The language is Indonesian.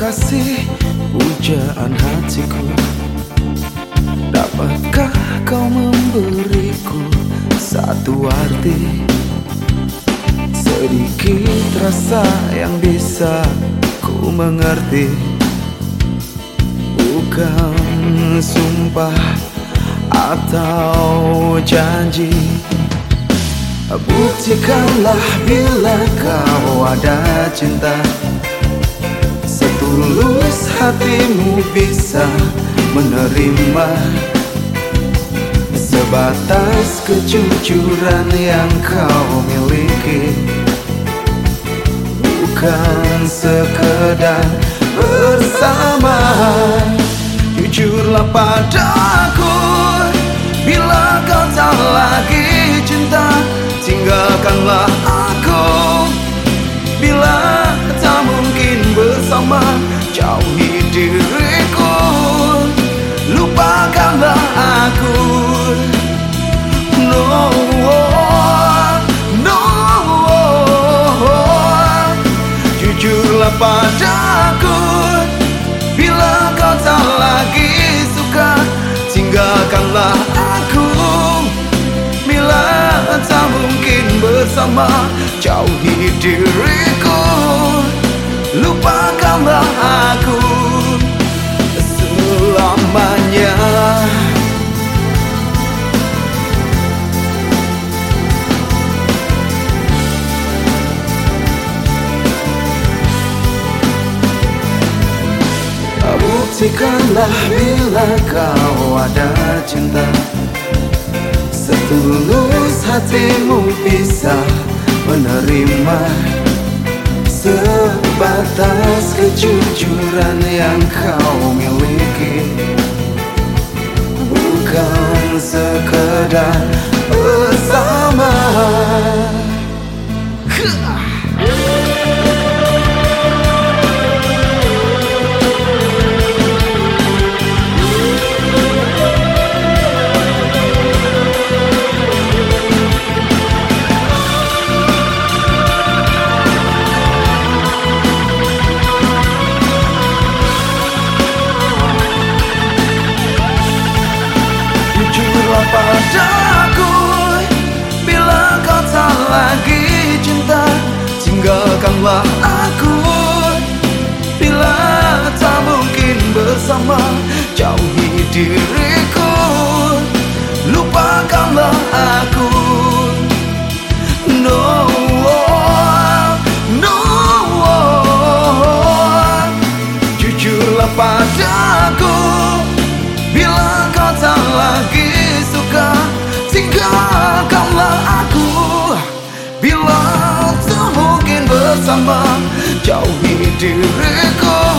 kasih pujaan hatiku. Dapatkah kau memberiku satu arti? Sedikit rasa yang bisa ku mengerti. Bukan sumpah atau janji. Buktikanlah bila kau ada cinta hatimu bisa menerima Sebatas kejujuran yang kau miliki. Bukan sekedar bersama Jujurlah padaku padaku. Bila kau tak lagi suka Tinggalkanlah aku. Tak mungkin bersama Jauhi diriku Buktikanlah bila kau ada cinta. Setulus hatimu bisa menerima Sebatas kejujuran yang kau miliki. Bukan sekedar bersama padaku Bila kau tak lagi cinta Tinggalkanlah aku. Bila tak mungkin bersama, Jauhi diriku. Lupakanlah aku. No No. Jujurlah padaku. မှာကြောက်နေတယ်ကော